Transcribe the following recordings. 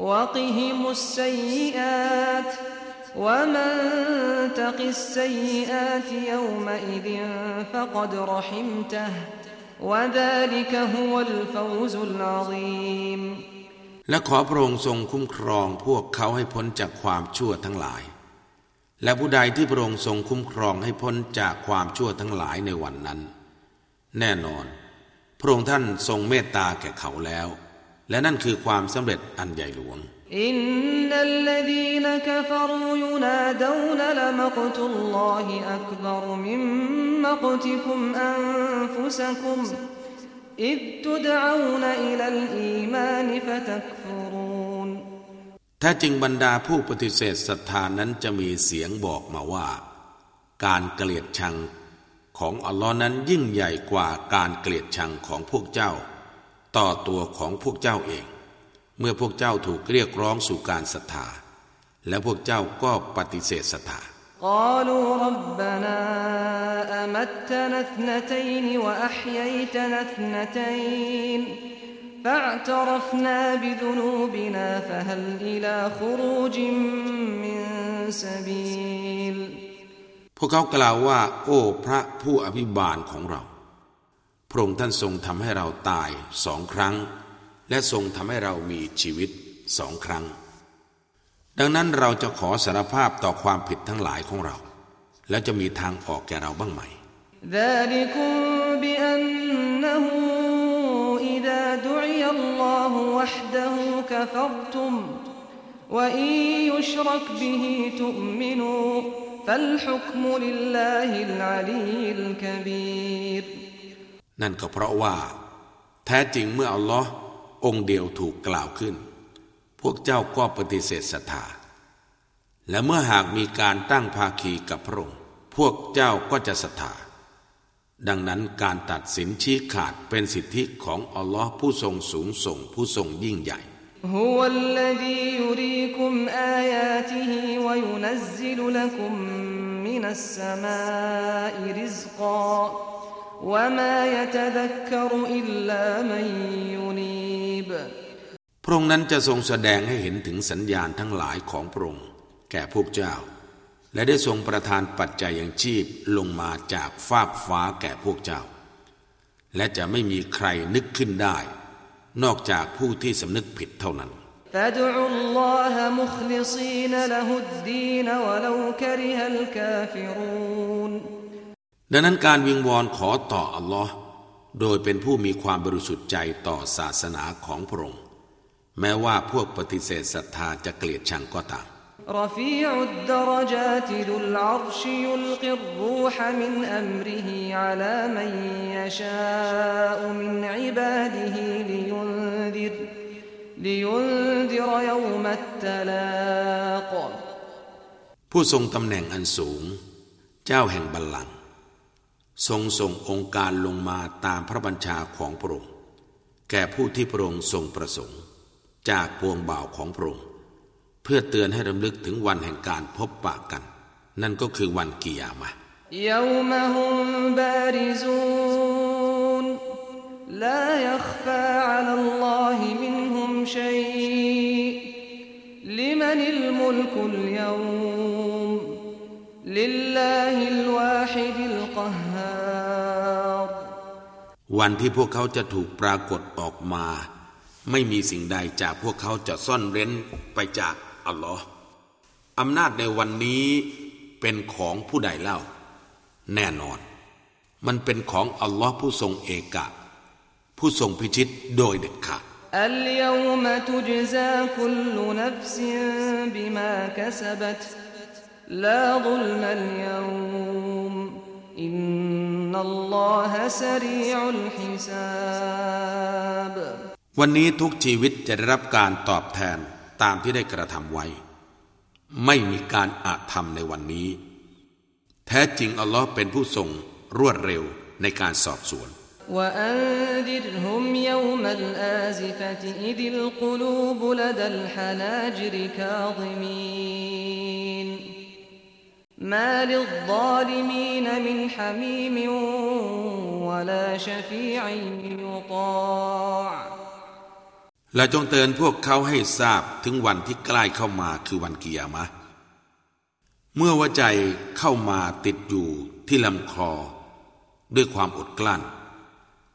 وقهم السيئات ومن تق السيئات يومئذ فقد رحمته وذلك هو الفوز العظيم และขอพระองค์ทรงคุ้มครองพวกเขาให้พ้นจากความชั่วทั้งหลาย และผู้ใดที่พระองค์ทรงคุ้มครองให้พ้นจากความชั่วทั้งหลายในวันนั้น แน่นอน พระองค์ท่านทรงเมตตาแก่เขาแล้ว และนั่นคือความสำเร็จอันใหญ่หลวง อินนัลลดีนกฟรูยุนาดูนละมกตุลลอฮิอักบรมิมมกติคุมอันฟุสคุมอิดตุดอูนอิลลอีมานฟะตักฟุรูนถ้าจริงบรรดาผู้ปฏิเสธศรัทธานั้นจะมีเสียงบอกมาว่า การเกลียดชังของอัลลอฮ์นั้นยิ่งใหญ่กว่าการเกลียดชังของพวกเจ้า ต่อตัวของพวกเจ้าเองเมื่อพวกเจ้าถูกเรียกร้องสู่การศรัทธา และพวกเจ้าก็ปฏิเสธศรัทธา قالوا ربنا أمتنا اثنتين وأحييتنا اثنتين فاعترفنا بذنوبنا فهل إلى خروج من سبيل พวกเขากล่าวว่า โอ้พระผู้อภิบาลของเรา พ ระองค์ท่านทรงทำให้เราตายสองครั้ง และทรงทำให้เรามีชีวิตสองครั้ง ดังนั้นเราจะขอสารภาพต่อความผิดทั้งหลายของเรา แล้วจะมีทางออกแก่เราบ้างไหม นั่นก็เพราะว่า แท้จริงเมื่ออัลลอฮ์องค์เดียวถูกกล่าวขึ้น พวกเจ้าก็ปฏิเสธศรัทธา และเมื่อหากมีการตั้งภาคีกับพระองค์ พวกเจ้าก็จะศรัทธา ดังนั้นการตัดสินชี้ขาดเป็นสิทธิของอัลลอฮ์ผู้ทรงสูงส่งผู้ทรงยิ่งใหญ่ هو الذي يريكم آياته وينزل لكم من السماء رزقا وما يتذكر إلا من ينيب พระองค์นั้นจะทรงแสดงให้เห็นถึงสัญญาณทั้งหลายของพระองค์แก่พวกเจ้า และได้ทรงประทานปัจจัยอย่างชีพลงมาจากฟากฟ้าแก่พวกเจ้า และจะไม่มีใครนึกขึ้นได้ นอกจากผู้ที่สำนึกผิดเท่านั้น ดังนั้นการวิงวอนขอต่ออัลลอฮ์โดยเป็นผู้มีความบริสุทธิ์ใจต่อศาสนาของพระองค์แม้ว่าพวกปฏิเสธศรัทธาจะเกลียดชังก็ตาม رفيع الدرجات ذو العرش يلقي الروح من أمره على من يشاء من عباده لينذر لينذر يوم التلاق ผู้ทรงตำแหน่งอันสูง เจ้าแห่งบัลลังก์ ทรงส่งองค์การลงมาตามพระบัญชาของพระองค์ แก่ผู้ที่พระองค์ทรงประสงค์ จากพวงบ่าวของพระองค์ เพื่อเตือนให้รำลึกถึงวันแห่งการพบปะกัน นั่นก็คือวันกิยามะลายัคฟาอัลลอฮิมินฮุม วันที่พวกเขาจะถูกปรากฏออกมาไม่มีสิ่งใดจากพวกเขาจะซ่อนเร้นไปจากอัลลอฮ์อำนาจในวันนี้เป็นของผู้ใดเล่า แน่นอน มันเป็นของอัลลอฮ์ผู้ทรงเอกะ ผู้ทรงพิชิตโดยเด็ดขาด اليوم تجزى كل نفس بما كسبت لا ظلم اليوم إن الله سريع الحساب วันนี้ทุกชีวิตจะได้รับการตอบแทนตามที่ได้กระทำไว้ ไม่มีการอาจทำในวันนี้ แท้จริงอัลลอฮ์เป็นผู้ทรงรวดเร็วในการสอบสวน وأنذرهم يوم الآزفة إذ القلوب لدى الحناجر كاظمين ما للظالمين من حميم ولا شفيع يطاع และจงเตือนพวกเขาให้ทราบถึงวันที่ใกล้เข้ามาคือวันกิยามะ เมื่อว่าใจเข้ามาติดอยู่ที่ลำคอ ด้วยความอดกลั้น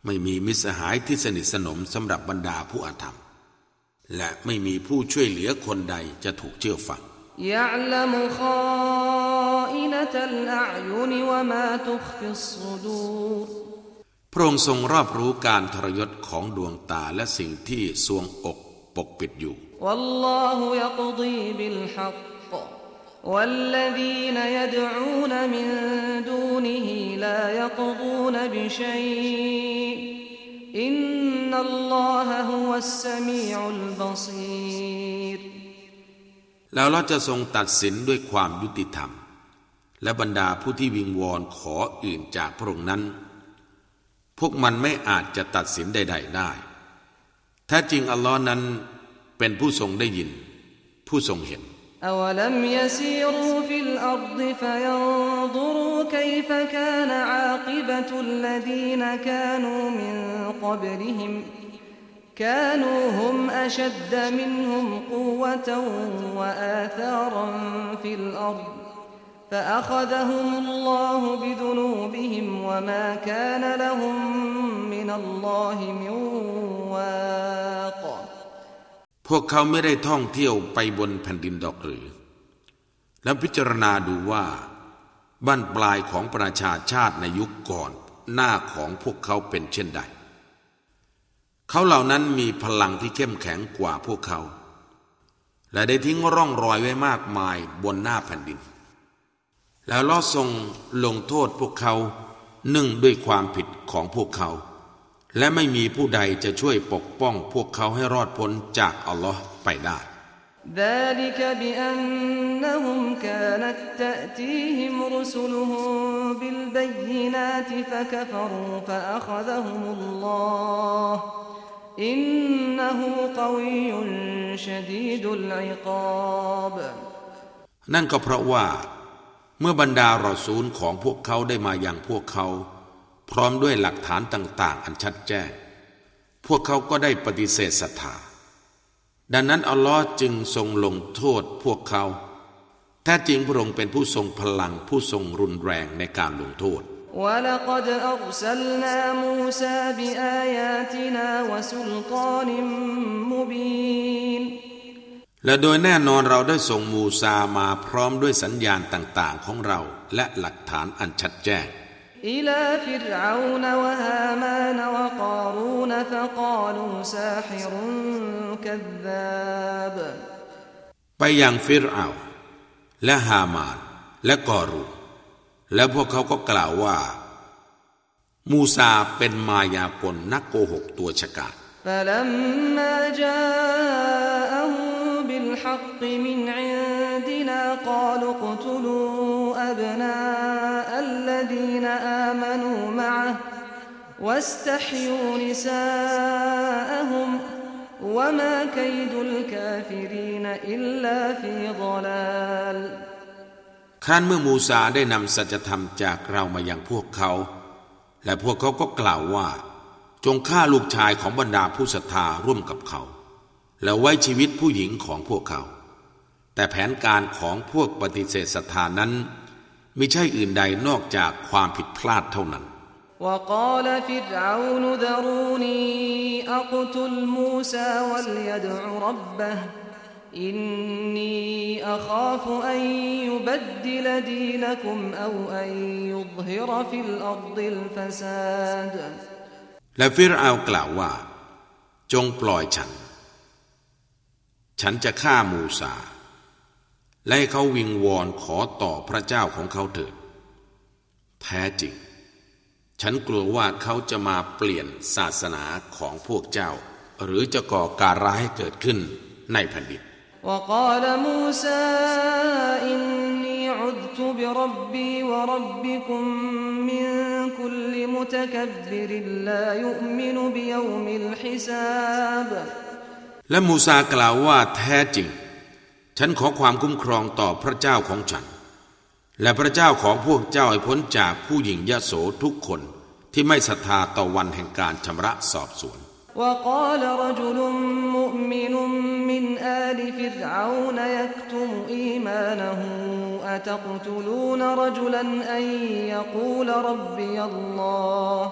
ไม่มีมิสหายที่สนิทสนมสำหรับบรรดาผู้อาธรรม และไม่มีผู้ช่วยเหลือคนใดจะถูกเชื่อฟัง يعلم خائنة الأعين وما تخفي الصدور พระองค์ทรงรอบรู้การทรยศของดวงตาและสิ่งที่สวงอกปกปิดอยู่ والله يقضي بالحق والذين يدعون من دونه لا يقضون بشيء إن الله هو السميع البصير แล้วเราจะทรงตัดสินด้วยความยุติธรรม และบรรดาผู้ที่วิงวอนขออื่นจากพระองค์นั้นพวกมันไม่อาจจะตัดสินใดๆได้ แท้จริงอัลลอฮ์นั้นเป็นผู้ทรงได้ยิน ผู้ทรงเห็น أولم يسيروا في الأرض فينظروا كيف كان عاقبة الذين كانوا من قبلهم كانوا هم أشد منهم قوة وآثارا في الأرض فأخذهم الله بذنوبهم وما كان لهم من الله من واق พวกเขาไม่ได้ท่องเที่ยวไปบนแผ่นดินดอกหรือ แล้วพิจารณาดูว่าบ้านปลายของประชาชาติในยุคก่อน หน้าของพวกเขาเป็นเช่นใด เขาเหล่านั้นมีพลังที่เข้มแข็งกว่าพวกเขา และได้ทิ้งร่องรอยไว้มากมายบนหน้าแผ่นดิน แล้วลอทรงลงโทษพวกเขาหนึ่งด้วยความผิดของพวกเขา และไม่มีผู้ใดจะช่วยปกป้องพวกเขาให้รอดพ้นจากอัลลอฮ์ไปได้ ذلك بأنهم كانت تأتيهم رسلهم بالبينات فكفروا فأخذهم الله إنه قوي شديد العقاب นั่นก็เพราะว่า เมื่อบรรดารอซูลของพวกเขาได้มาอย่างพวกเขา พร้อมด้วยหลักฐานต่าง ๆ อันชัดแจ้ง พวกเขาก็ได้ปฏิเสธศรัทธา ดังนั้นอัลลอฮ์จึงทรงลงโทษพวกเขาแท้จริงพระองค์เป็นผู้ทรงพลังผู้ทรงรุนแรงในการลงโทษ ولقد أرسلنا موسى بآياتنا وسلطان مبين และโดยแน่นอนเราได้ส่งมูซามาพร้อมด้วยสัญญาณต่าง ๆ ของเราและหลักฐานอันชัดแจ้ง ไปยังฟิรเอาและฮามานและกอรูและพวกเขาก็กล่าวว่า มูซาเป็นมายากลนักโกหกตัวฉกาจ بالحق من عندنا قالوا اقتلوا أبناء الذين آمنوا معه واستحيوا نساءهم وما كيد الكافرين إلا في ضلال ครั้นเมื่อมูซาได้นำสัจธรรมจากเรามายังพวกเขา และพวกเขาก็กล่าวว่า จงฆ่าลูกชายของบรรดาผู้ศรัทธาร่วมกับเขา แล้วไว้ชีวิตผู้หญิงของพวกเขา แต่แผนการของพวกปฏิเสธศรัทธานั้นไม่ใช่อื่นใดนอกจากความผิดพลาดเท่านั้น وقال فرعون ذروني أقتل موسى وليدع ربه إني أخاف أن يبدل دينكم أو أن يظهر في الأرض الفساد และฟิรเอากล่าวว่า จงปล่อยฉัน ฉันจะฆ่ามูซา และให้เขาวิงวอนขอต่อพระเจ้าของเขาเถิด แท้จริง ฉันกลัวว่าเขาจะมาเปลี่ยนศาสนาของพวกเจ้า หรือจะก่อการร้ายให้เกิดขึ้นในแผ่นดิน وقال موسى إني عذت بربي وربكم من كل متكبر لا يؤمن بيوم الحساب และมูซากล่าวว่าแท้จริง ฉันขอความคุ้มครองต่อพระเจ้าของฉัน และพระเจ้าของพวกเจ้าให้พ้นจากผู้หญิงยโสทุกคนที่ไม่ศรัทธาต่อวันแห่งการชำระสอบสวน وقال رجل مؤمن من آل فرعون يكتم إيمانه أتقتلون رجلا أن يقول ربي الله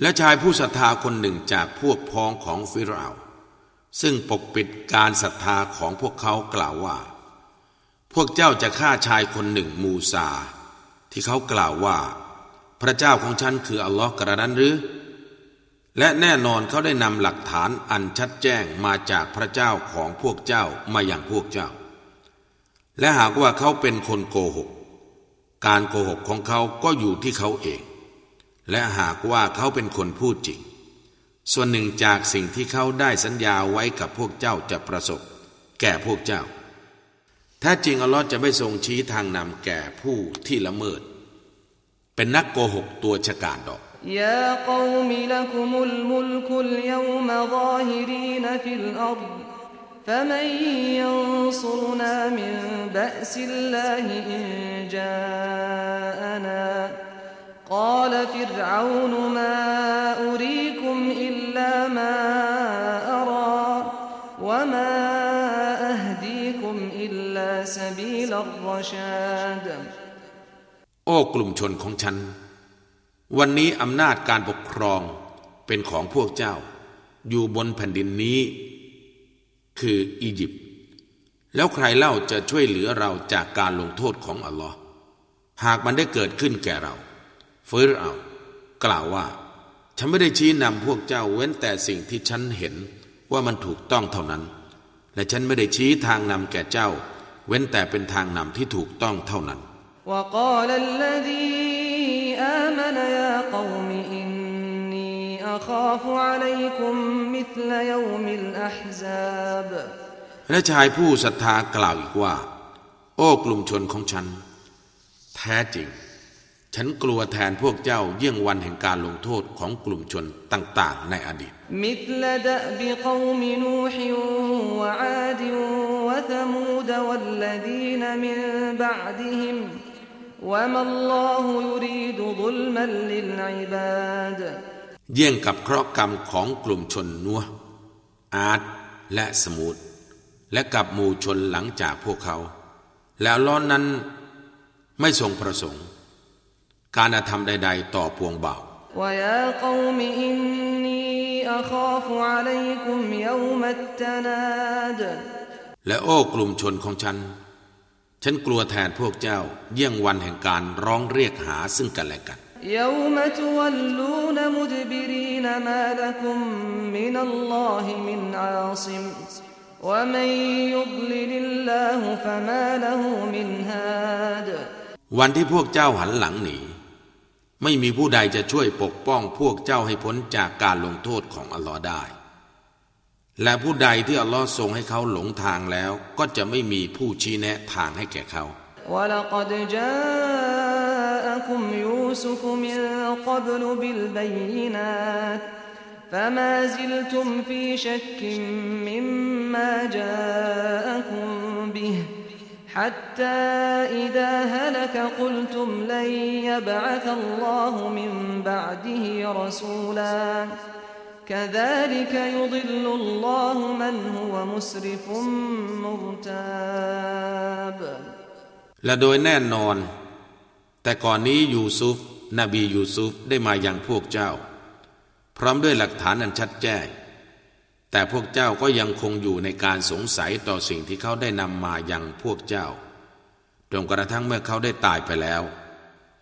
และชายผู้ศรัทธาคนหนึ่งจากพวกพ้องของฟิรเอาซึ่งปกปิดการศรัทธาของพวกเขากล่าวว่า พวกเจ้าจะฆ่าชายคนหนึ่งมูซา ที่เขากล่าวว่า พระเจ้าของฉันคืออัลลอฮ์กระนั้นหรือ และแน่นอนเขาได้นำหลักฐานอันชัดแจ้งมาจากพระเจ้าของพวกเจ้ามาอย่างพวกเจ้า และหากว่าเขาเป็นคนโกหก การโกหกของเขาก็อยู่ที่เขาเอง และหากว่าเขาเป็นคนพูดจริง ส่วนหนึ่งจากสิ่งที่เขาได้สัญญาไว้กับพวกเจ้าจะประสบ แก่พวกเจ้าแท้จริงอัลลอฮ์จะไม่ทรงชี้ทางนำแก่ผู้ที่ละเมิด เป็นนักโกหกตัวฉกาจดอกยาคอมิลักุมุลมุลคุลยมซาฮิรีนฟิลอัร فمن ينصرنا من بأس الله إن جاءنا قال فرعون ما أريكم إلا ما أرى وما أهديكم إلا سبيل الرشاد โอ้กลุ่มชนของฉัน วันนี้อำนาจการปกครองเป็นของพวกเจ้า อยู่บนแผ่นดินนี้ คืออียิปต์แล้วใครเล่าจะช่วยเหลือเราจากการลงโทษของอัลลอฮ์หากมันได้เกิดขึ้นแก่เรา ฟิรเอา กล่าวว่า ฉันไม่ได้ชี้นำพวกเจ้าเว้นแต่สิ่งที่ฉันเห็นว่ามันถูกต้องเท่านั้น และฉันไม่ได้ชี้ทางนำแก่เจ้า เว้นแต่เป็นทางนำที่ถูกต้องเท่านั้นและชายผู้ศรัทธากล่าวอีกว่า โอ้กลุ่มชนของฉัน แท้จริง ฉันกลัวแทนพวกเจ้าเยี่ยงวันแห่งการลงโทษของกลุ่มชนต่างๆ ในอดีต มิทลดบิกวมินูฮิวะอาดวะธมูดวัลลดีนมินบะดิฮิมวะมัลลอฮุยุรีดุดุลมันลิลอิบาดเยี่ยงกับเคราะห์กรรมของกลุ่มชนนัวอาดและสมุดและกับหมู่ชนหลังจากพวกเขา แล้วล้อนนั้นไม่ทรงประสงค์ การธรรมใด ๆ ต่อพวงบ่าวและโอ้กลุ่มชนของฉัน ฉันกลัวแทนพวกเจ้า เยี่ยงวันแห่งการร้องเรียกหาซึ่งกันและกันวันที่พวกเจ้าหันหลังหนี ไม่มีผู้ใดจะช่วยปกป้องพวกเจ้าให้พ้นจากการลงโทษของอัลลอฮ์ได้ และผู้ใดที่อัลลอฮ์ทรงให้เขาหลงทางแล้ว ก็จะไม่มีผู้ชี้แนะทางให้แก่เขาและ حتى إذا هلك قلتم لن يبعث الله من بعده رسولا كذلك يضل الله من هو مسرف مرتاب และโดยแน่นอน แต่ก่อนนี้ยูซุฟ นบียูซุฟได้มาอย่างพวกเจ้า พร้อมด้วยหลักฐานอันชัดแจ้ง แต่พวกเจ้าก็ยังคงอยู่ในการสงสัยต่อสิ่งที่เขาได้นำมายังพวกเจ้าจนกระทั่งเมื่อเขาได้ตายไปแล้ว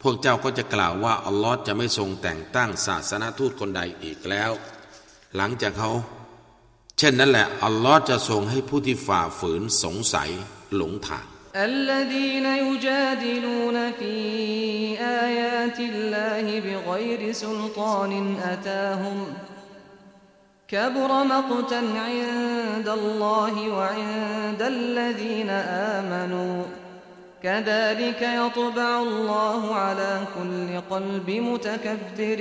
พวกเจ้าก็จะกล่าวว่าอัลลอฮ์จะไม่ทรงแต่งตั้งศาสนาทูตคนใดอีกแล้ว หลังจากเขา เช่นนั้นแหละอัลลอฮ์จะทรงให้ผู้ที่ฝ่าฝืนสงสัยหลงทาง الذين يجادلون في آيات الله بغير سلطان أتاهم كبر مقتا عند الله وعند الذين آمنوا كذلك يطبع الله على كل قلب متكبر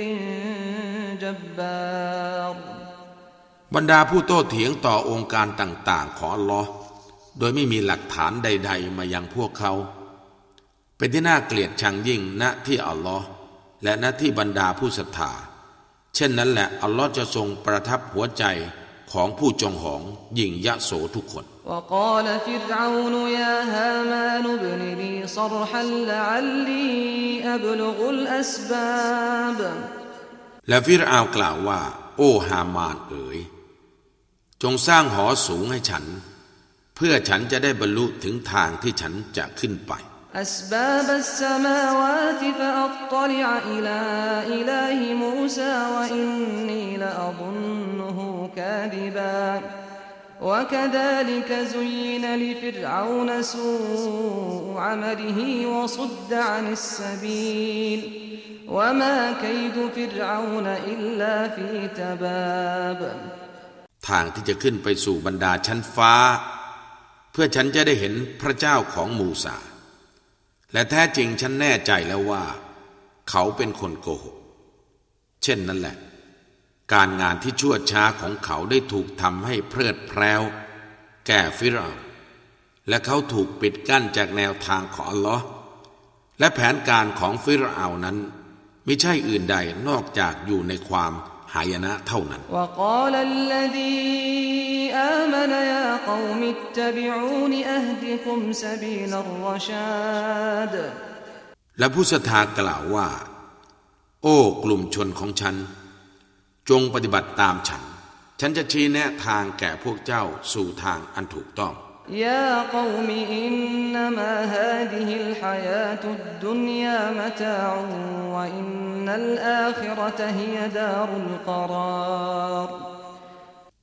جبار บรรดาผู้โต้เถียงต่อองค์การต่าง ๆ ของอัลลอฮ์โดยไม่มีหลักฐานใด ๆ มายังพวกเขา เป็นที่น่าเกลียดชังยิ่งณที่อัลลอฮ์และณที่บรรดาผู้ศรัทธา เช่นนั้นแหละอัลลอฮ์จะทรงประทับหัวใจของผู้จงหองยิ่งยะโสทุกคน وقال فرعون يا هامان ابن لي صرحا لعلي أبلغ الأسباب และฟิรอาวกล่าวว่า โอ้ฮามานเอ๋ยจงสร้างหอสูงให้ฉัน เพื่อฉันจะได้บรรลุถึงทางที่ฉันจะขึ้นไป أسباب السماوات فأطلع إلى إله موسى وإني لأظنه كاذبا وكذلك زين لفرعون سوء عمله وصد عن السبيل وما كيد فرعون إلا في تباب ทางที่จะขึ้นไปสู่บรรดาชั้นฟ้า เพื่อฉันจะได้เห็นพระเจ้าของมูซา และแท้จริงฉันแน่ใจแล้วว่า เขาเป็นคนโกหก เช่นนั้นแหละ การงานที่ชั่วช้าของเขาได้ถูกทำให้เพลิดเพลิวแก่ฟิรเอาและเขาถูกปิดกั้นจากแนวทางของอัลลอฮ์และแผนการของฟิรเอานั้น ไม่ใช่อื่นใดนอกจากอยู่ในความ หายนะเท่านั้นและผู้ศรัทธากล่าวว่า โอ้กลุ่มชนของฉัน จงปฏิบัติตามฉัน ฉันจะชี้แนะทางแก่พวกเจ้าสู่ทางอันถูกต้อง يا قوم إنما هذه الحياة الدنيا متاع وإن الآخرة هي دار القرار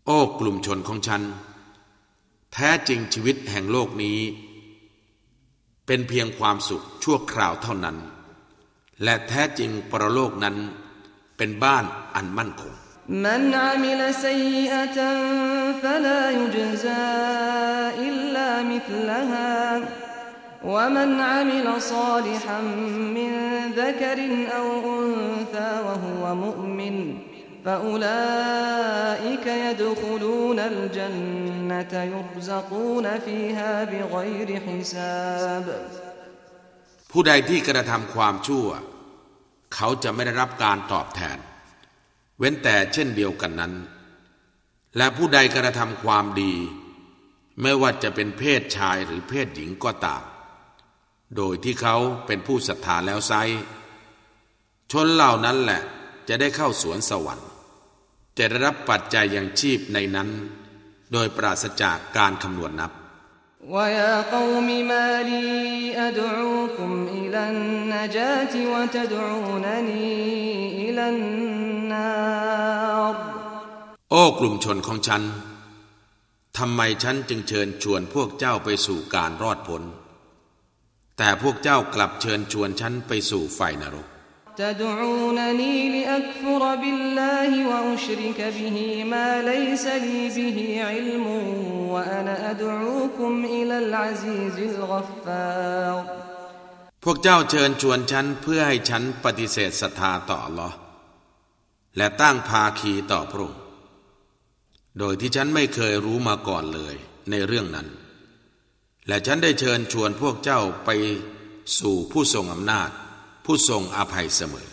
โอ้กลุ่มชนของฉัน แท้จริงชีวิตแห่งโลกนี้ เป็นเพียงความสุขชั่วคราวเท่านั้น และแท้จริงปรโลกนั้นเป็นบ้านอันมั่นคง من عمل سيئة فلا يجزى إلا مثلها ومن عمل صالحا من ذكر أو أنثى وهو مؤمن فأولئك يدخلون الجنة يرزقون فيها بغير حساب ผู้ใดที่กระทำความชั่ว เขาจะไม่ได้รับการตอบแทน เว้นแต่เช่นเดียวกันนั้น และผู้ใดกระทำความดี ไม่ว่าจะเป็นเพศชายหรือเพศหญิงก็ตาม โดยที่เขาเป็นผู้ศรัทธาแล้วไซชนเหล่านั้นแหละจะได้เข้าสวนสวรรค์จะได้รับปัจจัยอย่างชีพในนั้น โดยปราศจากการคำนวณนับ ويا قوم ما لي أدعوكم إلى النجاة وتدعونني إلى النار โอ้กลุ่มชนของฉันทำไมฉันจึงเชิญชวนพวกเจ้าไปสู่การรอดพ้นแต่พวกเจ้ากลับเชิญชวนฉันไปสู่ไฟนรก تدعونني لأكفر بالله وأشرك به ما ليس لي به علم وأنا أدعوكم إلى العزيز الغفار พวกเจ้าเชิญชวนฉันเพื่อให้ฉันปฏิเสธศรัทธาต่อลอ และตั้งภาคีต่อพระองค์โดยที่ฉันไม่เคยรู้มาก่อนเลยในเรื่องนั้น และฉันได้เชิญชวนพวกเจ้าไปสู่ผู้ทรงอำนาจผู้ทรงอภัยเสมอ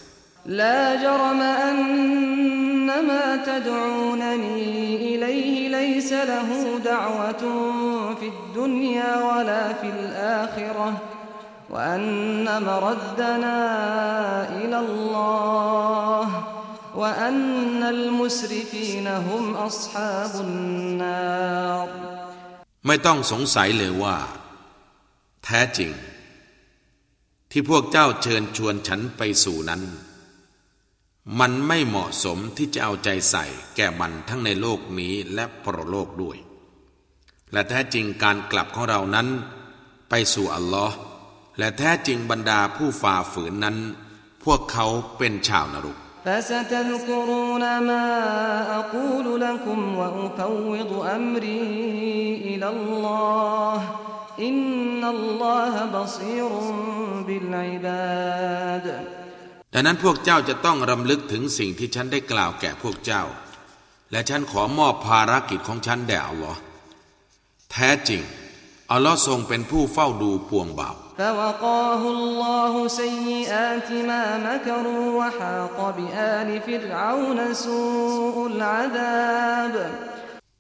لا جرم أن ما تدعونني إليه ليس له دعوة في الدنيا ولا في الآخرة وأن مردنا إلى الله وأن المسرفين هم أصحاب النار ไม่ต้องสงสัยเลยว่า แท้จริงที่พวกเจ้าเชิญชวนฉันไปสู่นั้น มันไม่เหมาะสมที่จะเอาใจใส่แก่มันทั้งในโลกนี้และปรโลกด้วย และแท้จริงการกลับของเรานั้น ไปสู่อัลลอฮ์และแท้จริงบรรดาผู้ฝ่าฝืนนั้น พวกเขาเป็นชาวนรก فستذكرون ما أقول لكم وأفوض أمري إلى الله إن الله بصير بالعباد ดังนั้นพวกเจ้าจะต้องรำลึกถึงสิ่งที่ฉันได้กล่าวแก่พวกเจ้า และฉันขอมอบภารกิจของฉันแด่อัลลอฮ์แท้จริง อัลลอฮ์ทรงเป็นผู้เฝ้าดูปวงบ่าว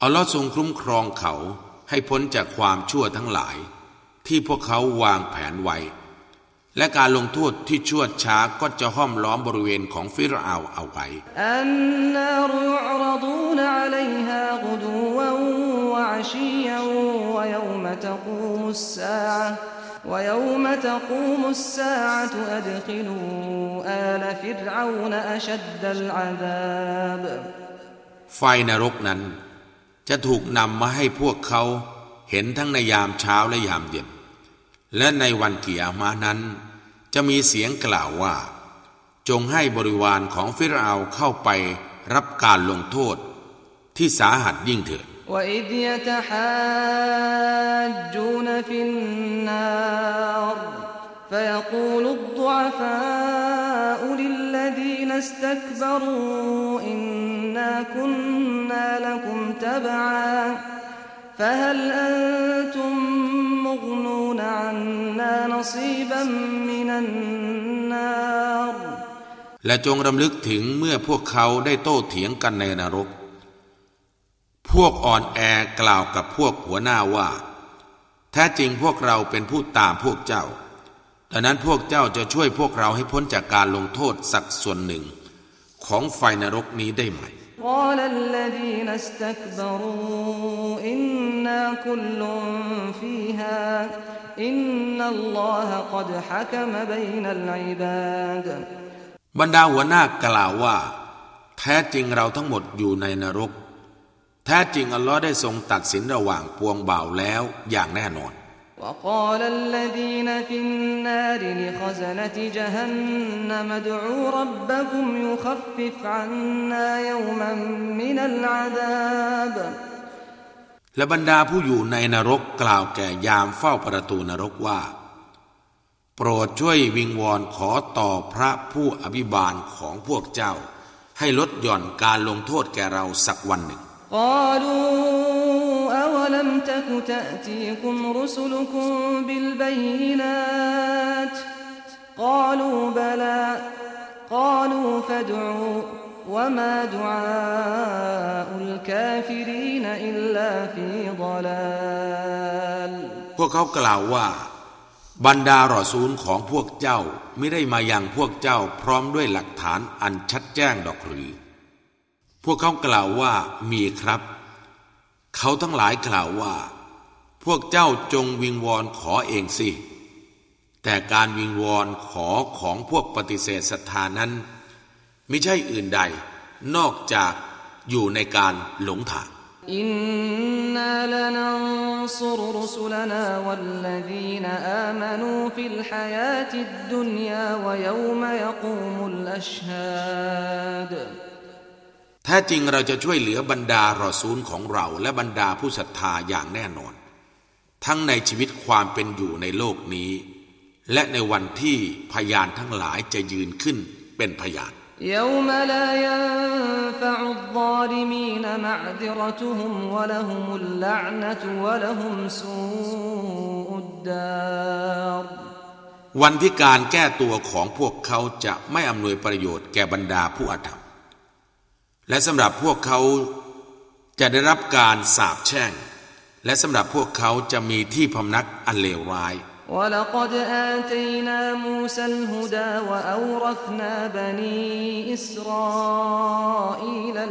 อัลลอฮ์ทรงคุ้มครองเขาให้พ้นจากความชั่วทั้งหลาย ที่พวกเขาวางแผนไว้ และการลงโทษที่ชั่วช้าก็จะห้อมล้อมบริเวณของฟิรเอาวเอาไว้ النار يعرضون عليها غدوا وعشيا ويوم تقوم الساعة ويوم تقوم الساعة أدخلوا آل فرعون أشد العذاب ไฟนรกนั้น จะถูกนำมาให้พวกเขาเห็นทั้งในยามเช้าและยามเย็น และในวันเกียรมานั้น จะมีเสียงกล่าวว่า จงให้บริวารของฟิรเอาเข้าไปรับการลงโทษที่สาหัสยิ่งเถิด وإذ يتحاجون في النار فيقول الضعفاء للذين استكبروا إنا كنا لكم تبعا فهل أنتم مغنون عنا نصيبا من النار และจงรำลึกถึงเมื่อพวกเขาได้โต้เถียงกันในนรก พวกอ่อนแอกล่าวกับพวกหัวหน้าว่า แท้จริงพวกเราเป็นผู้ตามพวกเจ้าดังนั้นพวกเจ้าจะช่วยพวกเราให้พ้นจากการลงโทษสักส่วนหนึ่ง ของไฟนรกนี้ได้ไหมบรรดาหัวหน้ากล่าวว่า แท้จริงเราทั้งหมดอยู่ในนรก แท้จริงอัลลอฮ์ได้ทรงตัดสินระหว่างปวงบ่าวแล้วอย่างแน่นอน وقال الذين في النار لخزنة جهنم ادعوا ربكم يخفف عنا يوما من العذاب และบรรดาผู้อยู่ในนรกกล่าวแก่ยามเฝ้าประตูนรกว่า โปรดช่วยวิงวอนขอต่อพระผู้อภิบาลของพวกเจ้า ให้ลดหย่อนการลงโทษแก่เราสักวันหนึ่ง قالوا أولم تك تأتيكم رسلكم بالبينات قالوا بلى قالوا فادعوا وما دعاء الكافرين إلا في ضلال พวกเขากล่าวว่า บรรดารอซูลของพวกเจ้าไม่ได้มายังพวกเจ้าพร้อมด้วยหลักฐานอันชัดแจ้งดอกหรือ พวกเขากล่าวว่ามีครับ เขาทั้งหลายกล่าวว่า พวกเจ้าจงวิงวอนขอเองสิ แต่การวิงวอนขอของพวกปฏิเสธศรัทธานั้น ไม่ใช่อื่นใด นอกจากอยู่ในการหลงทางอินนาลนันซุรรุสุลนาวัลลดีนอามนูฟิลฮายาติดดุนยาวยวมยกูมุลอชฮาด แท้จริงเราจะช่วยเหลือบรรดารอซูลของเราและบรรดาผู้ศรัทธาอย่างแน่นอน ทั้งในชีวิตความเป็นอยู่ในโลกนี้ และในวันที่พยานทั้งหลายจะยืนขึ้นเป็นพยาน يوم لا ينفع الظالمين معذرتهم ولهم اللعنة ولهم سوء الدار วันที่การแก้ตัวของพวกเขาจะไม่อำนวยประโยชน์แก่บรรดาผู้อาธรรม และสำหรับพวกเขาจะได้รับการสาปแช่ง และสำหรับพวกเขาจะมีที่พำนักอันเลวร้าย ولقد آتينا موسى الهدى وأورثنا بني إسرائيل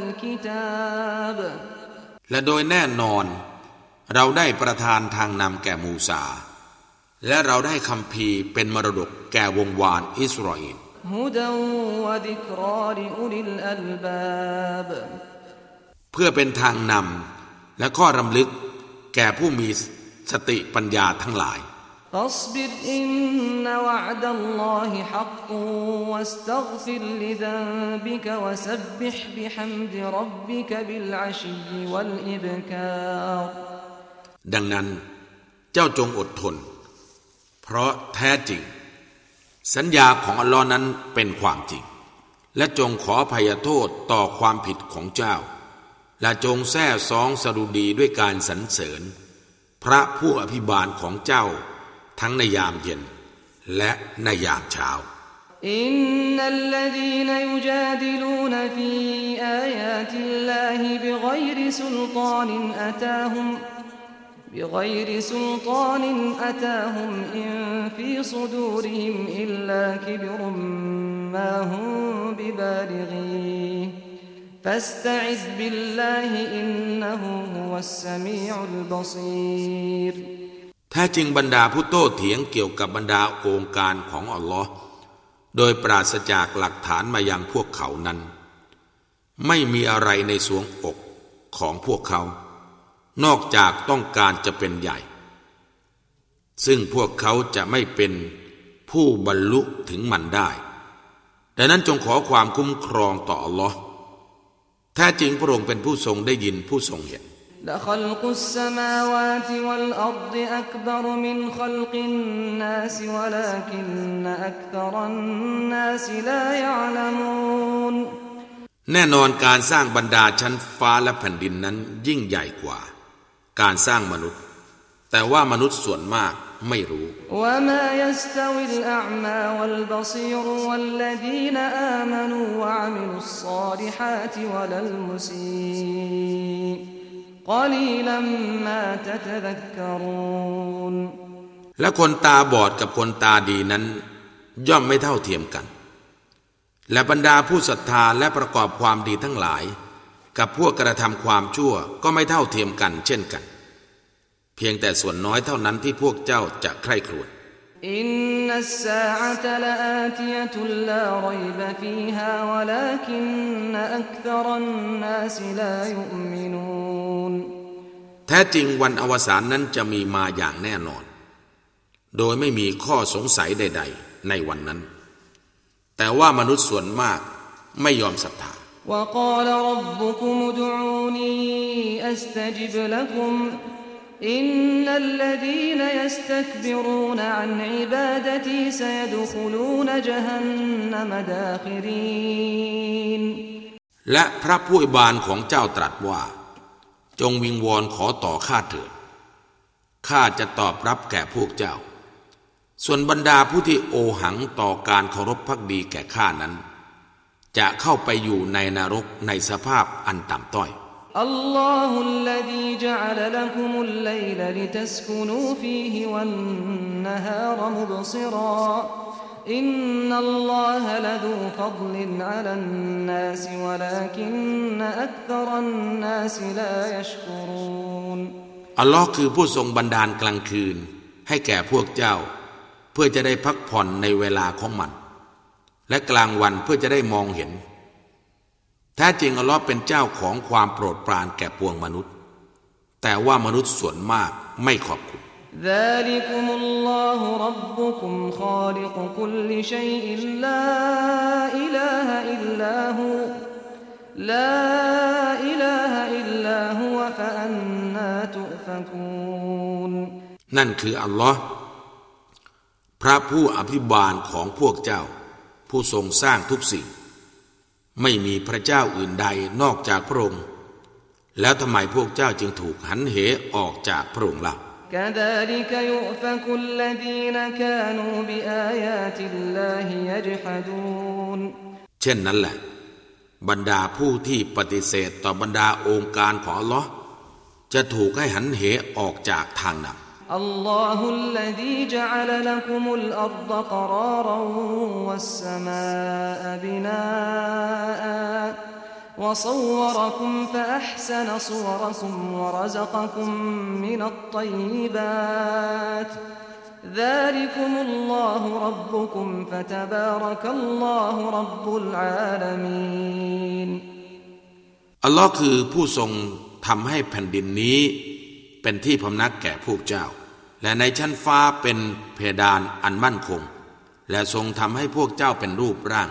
الكتاب และโดยแน่นอน เราได้ประทานทางนำแก่มูซา และเราได้คำพีร์เป็นมรดกแก่วงวานอิสราเอล هدى وذكرى لأولي الألباب เพื่อเป็นทางนำและข้อรำลึกแก่ผู้มีสติปัญญาทั้งหลาย فاصبر إن وعد الله حق واستغفر لذنبك وسبح بحمد ربك بالعشي والإبكار ดังนั้นเจ้าจงอดทน เพราะแท้จริง สัญญาของอัลลอฮ์นั้นเป็นความจริง และจงขอพยโทษต่อความผิดของเจ้า และจงแท้ซองสรุดีด้วยการสรรเสริญ พระผู้อภิบาลของเจ้า ทั้งในยามเย็น และในยามเช้าอินนัลลดีนยุจาดิลูนฟีอายาติลลาฮิบิกอยริสุลตานอะตาฮุม بغير سلطان أتاهم إن في صدورهم إلا كبر ما هم ببالغيه فاستعذ بالله إنه هو السميع البصير แท้จริงบรรดาผู้โต้เถียงเกี่ยวกับบรรดาองค์การของอัลลอฮ์โดยปราศจากหลักฐานมายังพวกเขานั้น ไม่มีอะไรในสวงอกของพวกเขา นอกจากต้องการจะเป็นใหญ่ ซึ่งพวกเขาจะไม่เป็นผู้บรรลุถึงมันได้ ดังนั้นจงขอความคุ้มครองต่ออัลลอฮ์แท้จริงพระองค์เป็นผู้ทรงได้ยินผู้ทรงเห็น لخلق السماوات والأرض أكبر من خلق الناس ولكن أكثر الناس لا يعلمون แน่นอนการสร้างบรรดาชั้นฟ้าและแผ่นดินนั้นยิ่งใหญ่กว่า การสร้างมนุษย์ แต่ว่ามนุษย์ส่วนมากไม่รู้และคนตาบอดกับคนตาดีนั้น ย่อมไม่เท่าเทียมกัน และบรรดาผู้ศรัทธาและประกอบความดีทั้งหลาย กับพวกกระทำความชั่วก็ไม่เท่าเทียมกันเช่นกัน เพียงแต่ส่วนน้อยเท่านั้นที่พวกเจ้าจะใคร่ครวญอินนัสซาอะตลอาติยะตุลลารัยบฟีฮาวะลาคินอักษรันนาสลายุมินูนแท้จริงวันอวสานนั้นจะมีมาอย่างแน่นอน โดยไม่มีข้อสงสัยใด ๆ ในวันนั้น แต่ว่ามนุษย์ส่วนมากไม่ยอมศรัทธา وقال ربكم ادعوني أستجب لكم إن الذين يستكبرون عن عبادتي سيدخلون جهنم داخرين และพระผู้บานของเจ้าตรัสว่า จงวิงวอนขอต่อข้าเถิดข้าจะตอบรับแก่พวกเจ้า ส่วนบรรดาผู้ที่โอหังต่อการเคารพพักดีแก่ข้านั้น จะเข้าไปอยู่ในนรกในสภาพอันต่ำต้อย الله الذي جعل لكم الليل لتسكنوا فيه والنهار مبصرا إن الله لذو فضل على الناس ولكن أكثر الناس لا يشكرون อัลลอฮ์คือผู้ทรงบันดาลกลางคืน ให้แก่พวกเจ้า เพื่อจะได้พักผ่อนในเวลาของมัน และกลางวันเพื่อจะได้มองเห็นแท้จริงอัลลอฮ์เป็นเจ้าของความโปรดปรานแก่ปวงมนุษย์ แต่ว่ามนุษย์ส่วนมากไม่ขอบคุณนั่นคืออัลลอฮ์พระผู้อภิบาลของพวกเจ้า ผู้ทรงสร้างทุกสิ่ง ไม่มีพระเจ้าอื่นใดนอกจากพระองค์ แล้วทำไมพวกเจ้าจึงถูกหันเหออกจากพระองค์ล่ะเช่นนั้นแหละ บรรดาผู้ที่ปฏิเสธต่อบรรดาองค์การของลอจะถูกให้หันเหออกจากทางนำ الله الذي جعل لكم الأرض قرارا والسماء بناء وصوركم فأحسن صوركم ورزقكم من الطيبات ذلكم الله ربكم فتبارك الله رب العالمين อัลลอฮ์คือผู้ทรงทำให้แผ่นดินนี้ เป็นที่พำนักแก่พวกเจ้า และในชั้นฟ้าเป็นเพดานอันมั่นคง และทรงทำให้พวกเจ้าเป็นรูปร่าง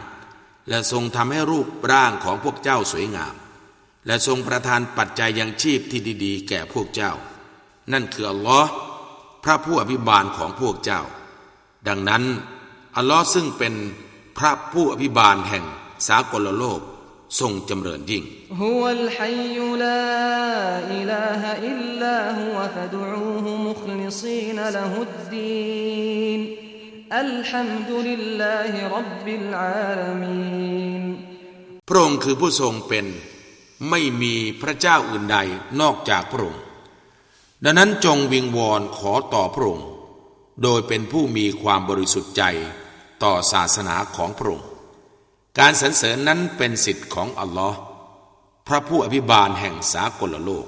และทรงทำให้รูปร่างของพวกเจ้าสวยงาม และทรงประทานปัจจัยยังชีพที่ดีๆ แก่พวกเจ้า นั่นคืออัลลอฮ์พระผู้อภิบาลของพวกเจ้า ดังนั้นอัลลอฮ์ซึ่งเป็นพระผู้อภิบาลแห่งสากลโลก ทรงจำเริญยิ่งพระองค์คือผู้ทรงเป็น ไม่มีพระเจ้าอื่นใดนอกจากพระองค์ ดังนั้นจงวิงวอนขอต่อพระองค์ โดยเป็นผู้มีความบริสุทธิ์ใจต่อศาสนาของพระองค์ การสรรเสริญนั้นเป็นสิทธิ์ของอัลลอฮ์พระผู้อภิบาลแห่งสากลโลก